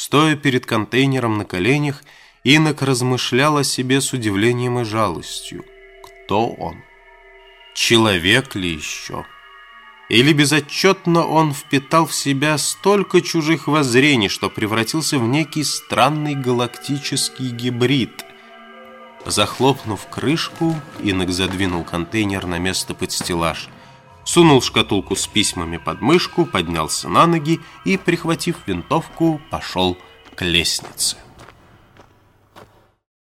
Стоя перед контейнером на коленях, Инок размышлял о себе с удивлением и жалостью. Кто он? Человек ли еще? Или безотчетно он впитал в себя столько чужих воззрений, что превратился в некий странный галактический гибрид? Захлопнув крышку, Инок задвинул контейнер на место под стеллаж, сунул шкатулку с письмами под мышку, поднялся на ноги и, прихватив винтовку, пошел к лестнице.